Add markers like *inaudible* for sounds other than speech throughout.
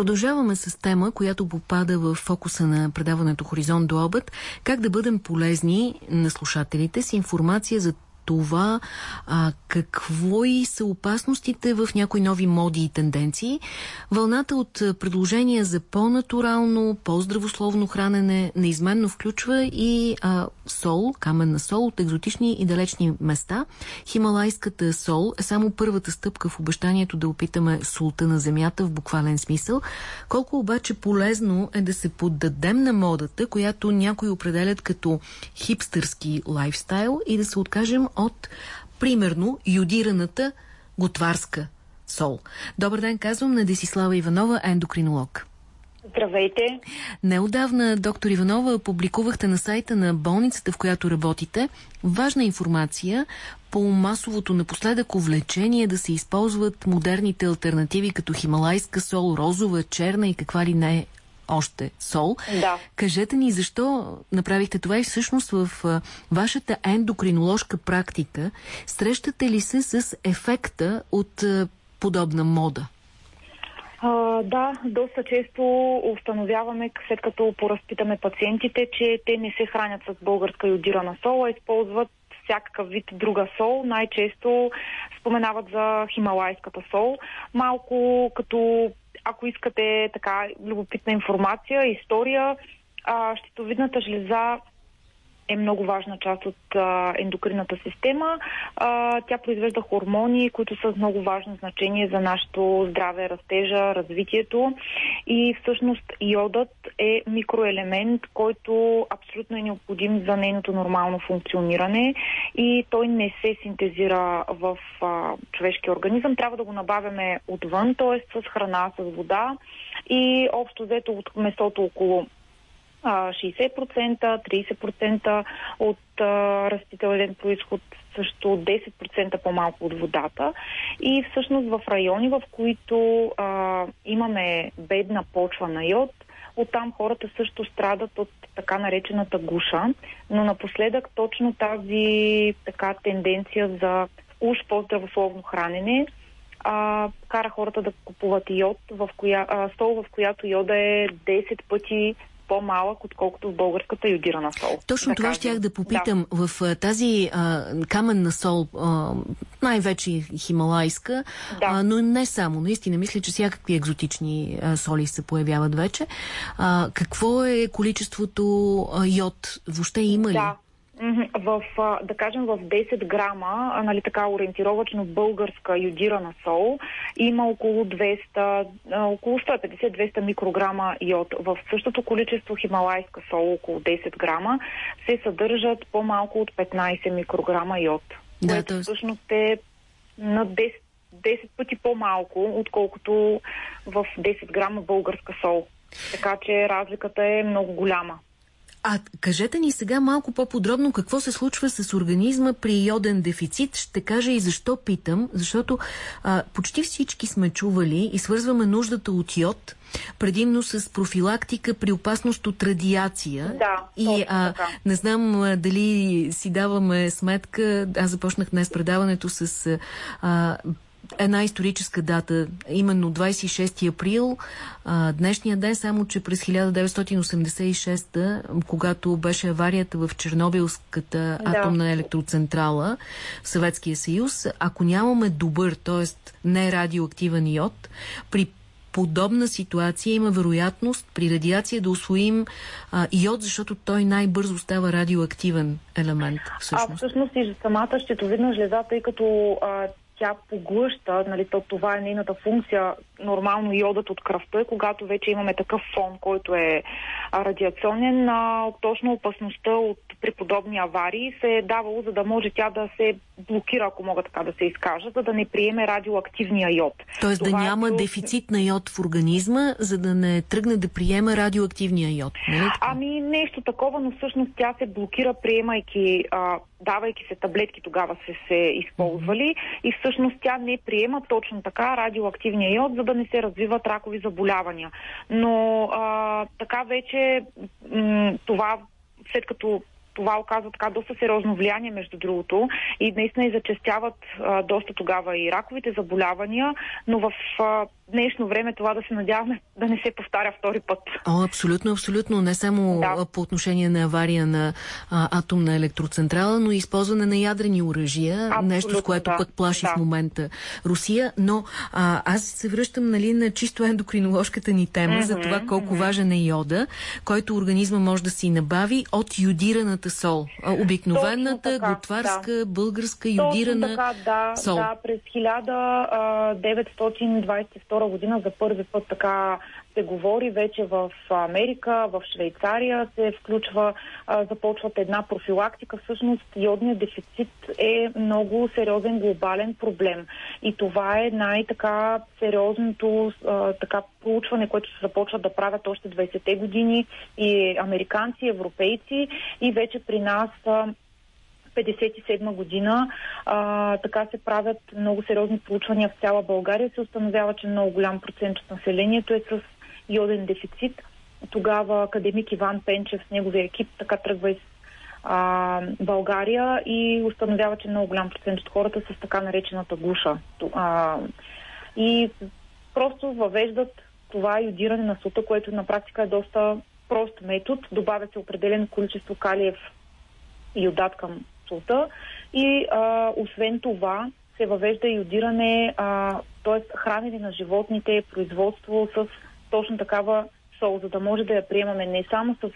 Продължаваме с тема, която попада в фокуса на предаването Хоризонт до обед. Как да бъдем полезни на слушателите с информация за това а, какво и са опасностите в някои нови моди и тенденции. Вълната от предложения за по-натурално, по-здравословно хранене неизменно включва и а, сол, каменна сол от екзотични и далечни места. Хималайската сол е само първата стъпка в обещанието да опитаме солта на земята в буквален смисъл. Колко обаче полезно е да се поддадем на модата, която някои определят като хипстърски лайфстайл и да се откажем от, примерно, юдираната готварска сол. Добър ден, казвам на Десислава Иванова, ендокринолог. Здравейте! Неодавна, доктор Иванова, публикувахте на сайта на болницата, в която работите, важна информация по масовото напоследък увлечение да се използват модерните альтернативи като хималайска сол, розова, черна и каква ли не още сол. Да. Кажете ни защо направихте това и всъщност в вашата ендокриноложка практика срещате ли се с ефекта от подобна мода? А, да, доста често установяваме, след като поразпитаме пациентите, че те не се хранят с българска йодирана сол, а използват всякакъв вид друга сол. Най-често споменават за хималайската сол. Малко като ако искате така любопитна информация, история, а, щитовидната жлеза е много важна част от а, ендокринната система. А, тя произвежда хормони, които са с много важно значение за нашето здраве, растежа, развитието. И всъщност йодът е микроелемент, който абсолютно е необходим за нейното нормално функциониране и той не се синтезира в а, човешкия организъм. Трябва да го набавяме отвън, т.е. с храна, с вода и общо взето от месото около 60%, 30% от растителен происход, също 10% по-малко от водата. И всъщност в райони, в които а, имаме бедна почва на йод, оттам хората също страдат от така наречената гуша, но напоследък точно тази така тенденция за уж по-здравословно хранене а, кара хората да купуват йод, в коя, а, стол, в която йода е 10 пъти по-малък, отколкото в българската йодирана сол. Точно да това кажем. щях да попитам. Да. В тази а, каменна сол, най-вече хималайска, да. а, но не само. Наистина, мисля, че всякакви екзотични а, соли се появяват вече. А, какво е количеството а, йод? Въобще има ли? Да. В, да кажем, в 10 грама, нали така ориентировачно българска йодирана сол, има около 200, около 150-200 микрограма йод. В същото количество хималайска сол, около 10 грама, се съдържат по-малко от 15 микрограма йод. Да, което т.е. всъщност е на 10 10 пъти по-малко, отколкото в 10 грама българска сол. Така че разликата е много голяма. А кажете ни сега малко по-подробно какво се случва с организма при йоден дефицит. Ще кажа и защо питам, защото а, почти всички сме чували и свързваме нуждата от йод предимно с профилактика при опасност от радиация. Да, и а, не знам а, дали си даваме сметка, аз започнах днес предаването с а, една историческа дата, именно 26 април, а, днешния ден, само че през 1986, когато беше аварията в Чернобилската да. атомна електроцентрала в Съветския съюз, ако нямаме добър, т.е. не радиоактивен йод, при подобна ситуация има вероятност при радиация да освоим а, йод, защото той най-бързо става радиоактивен елемент. Всъщност. А всъщност и самата щитовидна жлеза, тъй като а, тя поглъща, нали, то, това е нейната функция, нормално йодът от кръвта, когато вече имаме такъв фон, който е радиационен, а, точно опасността от при подобни аварии се е давало, за да може тя да се блокира, ако мога така да се изкажа, за да не приеме радиоактивния йод. Тоест Това да няма е... дефицит на йод в организма, за да не тръгне да приема радиоактивния йод. Не ами нещо такова, но всъщност тя се блокира, приемайки, а, давайки се таблетки, тогава се се използвали и всъщност тя не приема точно така радиоактивния йод, за да не се развиват ракови заболявания. Но а, така вече м- това след като това оказва така доста сериозно влияние, между другото, и наистина и зачастяват а, доста тогава и раковите заболявания, но в а, днешно време това да се надяваме да не се повтаря втори път. О, абсолютно, абсолютно. Не само да. по отношение на авария на а, атомна електроцентрала, но и използване на ядрени оръжия, абсолютно, нещо с което да. пък плаши да. в момента Русия. Но а, аз се връщам нали, на чисто ендокриноложката ни тема mm -hmm, за това колко mm -hmm. важен е йода, който организма може да си набави от йодираната сол. Обикновената, така, готварска, да. българска йодирана Точно така, да, сол. Да, през 1922 година за първи път така се говори вече в Америка, в Швейцария се включва, започват една профилактика. Всъщност йодният дефицит е много сериозен глобален проблем. И това е най-така сериозното така проучване, което се започват да правят още 20-те години и американци, и европейци и вече при нас 1957 година а, така се правят много сериозни проучвания в цяла България. Се установява, че много голям процент от населението е с йоден дефицит. Тогава академик Иван Пенчев с неговия екип така тръгва из а, България и установява, че много голям процент от хората с така наречената гуша. А, и просто въвеждат това йодиране на сута, което на практика е доста прост метод. Добавя се определено количество калиев йодат към сута и а, освен това се въвежда йодиране, т.е. хранене на животните, производство с точно такава сол, за да може да я приемаме не само с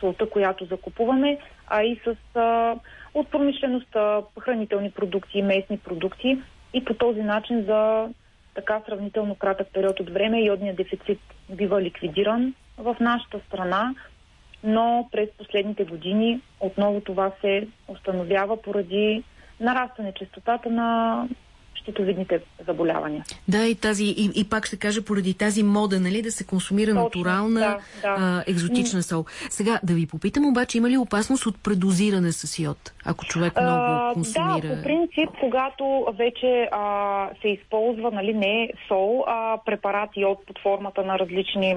солта, която закупуваме, а и с а, от промишлеността, хранителни продукти, местни продукти и по този начин за така сравнително кратък период от време йодният дефицит бива ликвидиран в нашата страна, но през последните години отново това се установява поради нарастване частотата на щитовидните заболявания. Да, и, тази, и, и пак ще кажа, поради тази мода, нали, да се консумира Точно, натурална, да, да. А, екзотична сол. Сега, да ви попитам обаче, има ли опасност от предозиране с йод, ако човек много а, консумира? Да, по принцип, когато вече а, се използва, нали, не сол, а препарат йод под формата на различни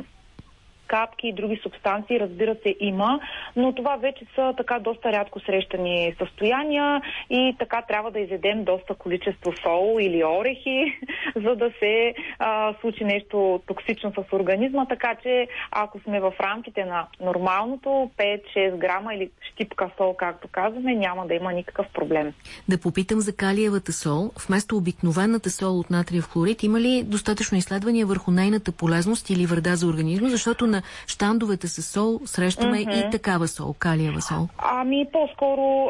капки и други субстанции, разбира се, има, но това вече са така доста рядко срещани състояния и така трябва да изедем доста количество сол или орехи, *laughs* за да се а, случи нещо токсично с организма, така че ако сме в рамките на нормалното 5-6 грама или щипка сол, както казваме, няма да има никакъв проблем. Да попитам за калиевата сол. Вместо обикновената сол от натриев хлорид, има ли достатъчно изследвания върху нейната полезност или вреда за организма? Защото на щандовете с сол срещаме mm -hmm. и такава сол, калиева сол. Ами по-скоро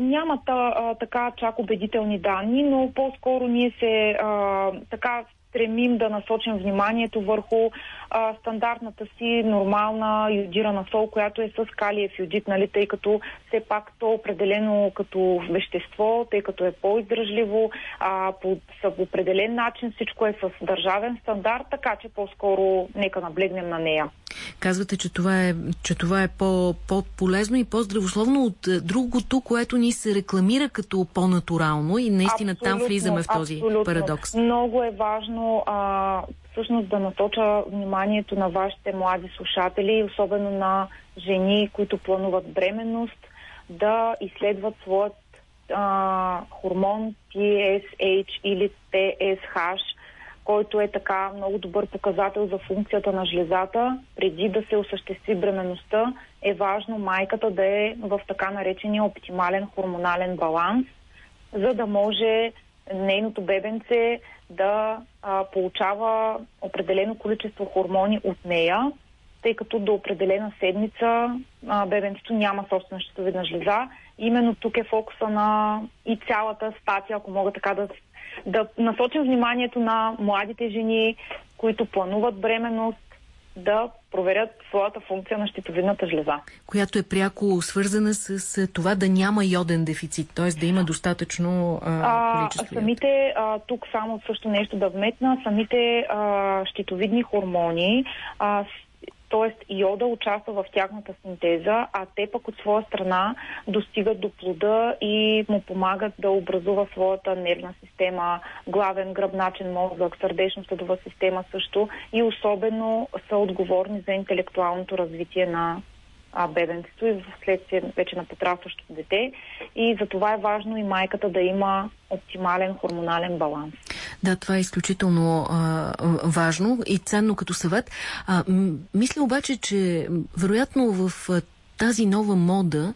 няма а, така чак убедителни данни, но по-скоро ние се а, така стремим да насочим вниманието върху а, стандартната си нормална йодирана сол, която е с калиев йодит, нали, тъй като все пак то определено като вещество, тъй като е по-издръжливо, а, по, по определен начин всичко е с държавен стандарт, така че по-скоро нека наблегнем на нея. Казвате, че това е, че това е по, по-полезно и по-здравословно от е, другото, което ни се рекламира като по-натурално и наистина абсолютно, там влизаме в този абсолютно. парадокс. Много е важно а, всъщност да насоча вниманието на вашите млади слушатели, особено на жени, които плануват бременност, да изследват своят а, хормон TSH или TSH, който е така много добър показател за функцията на жлезата. Преди да се осъществи бременността, е важно майката да е в така наречения оптимален хормонален баланс, за да може нейното бебенце да а, получава определено количество хормони от нея, тъй като до определена седмица а, бебенцето няма собствена щитовидна жлеза. Именно тук е фокуса на и цялата статия, ако мога така да, да насочим вниманието на младите жени, които плануват бременност, да проверят своята функция на щитовидната жлеза. Която е пряко свързана с това да няма йоден дефицит, т.е. да има достатъчно а, количество а, Самите, а, тук само също нещо да вметна, самите а, щитовидни хормони а, т.е. йода участва в тяхната синтеза, а те пък от своя страна достигат до плода и му помагат да образува своята нервна система, главен гръбначен мозък, сърдечно-съдова система също и особено са отговорни за интелектуалното развитие на а, бебенцето и в следствие вече на подрастващото дете. И за това е важно и майката да има оптимален хормонален баланс. Да, това е изключително а, важно и ценно като съвет. А, мисля обаче, че вероятно в тази нова мода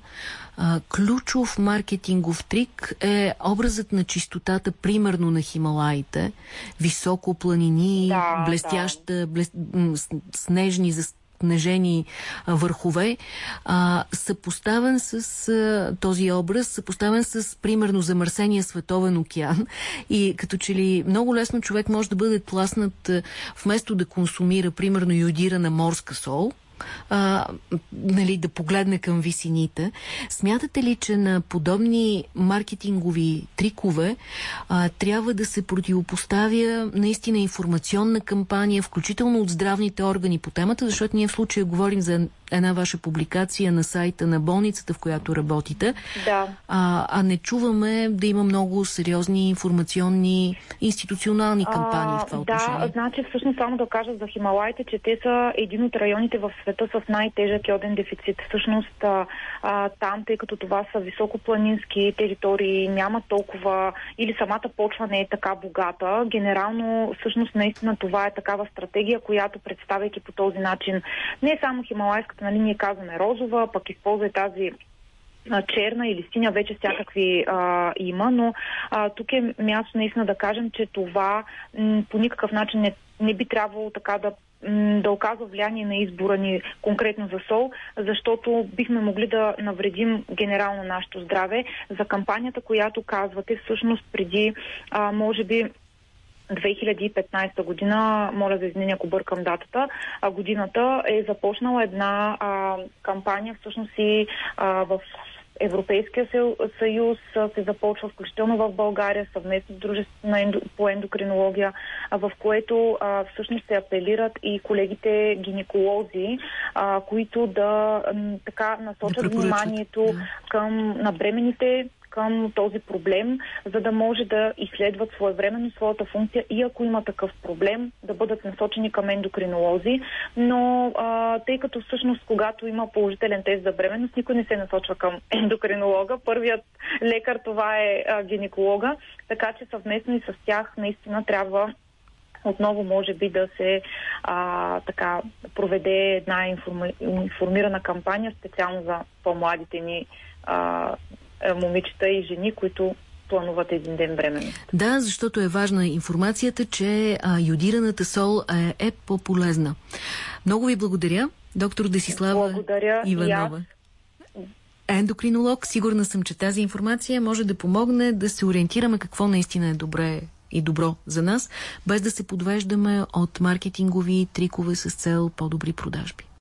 а, ключов маркетингов трик е образът на чистотата, примерно на Хималаите. Високо планини, да, блестяща, да. Блест... снежни, снежени върхове, а, съпоставен с а, този образ, съпоставен с, примерно, замърсения световен океан. И като че ли много лесно човек може да бъде тласнат, вместо да консумира, примерно, йодирана морска сол, а, нали, да погледне към висините. Смятате ли, че на подобни маркетингови трикове а, трябва да се противопоставя наистина информационна кампания, включително от здравните органи по темата, защото ние в случая говорим за една ваша публикация на сайта на болницата, в която работите, да. а, а не чуваме да има много сериозни информационни, институционални кампании а, в това отношение. Да, значи всъщност само да кажа за Хималайте, че те са един от районите в света с най-тежък йоден дефицит. Всъщност а, а, там, тъй като това са високопланински територии, няма толкова или самата почва не е така богата, генерално всъщност наистина това е такава стратегия, която представяйки по този начин не само Хималайската, нали ние казваме розова, пък използва тази черна или синя, вече всякакви а, има, но а, тук е място наистина да кажем, че това м, по никакъв начин не, не би трябвало така да да оказва влияние на избора ни конкретно за сол, защото бихме могли да навредим генерално нашето здраве. За кампанията, която казвате, всъщност преди, а, може би, 2015 година, моля за извинение, ако бъркам датата, а, годината е започнала една а, кампания всъщност и а, в Европейския съюз се започва включително в България съвместно с дружество по ендокринология, в което а, всъщност се апелират и колегите гинеколози, а, които да така насочат да вниманието да. към набремените към този проблем, за да може да изследват своевременно своята функция и ако има такъв проблем, да бъдат насочени към ендокринолози. Но а, тъй като всъщност, когато има положителен тест за бременност, никой не се насочва към *laughs* ендокринолога. Първият лекар това е а, гинеколога, така че съвместно и с тях наистина трябва отново може би да се а, така проведе една информи, информирана кампания специално за по-младите ни а, момичета и жени, които плануват един ден временно. Да, защото е важна информацията, че а, йодираната сол е, е по-полезна. Много ви благодаря, доктор Десислава благодаря Иванова. Ендокринолог, сигурна съм, че тази информация може да помогне да се ориентираме какво наистина е добре и добро за нас, без да се подвеждаме от маркетингови трикове с цел по-добри продажби.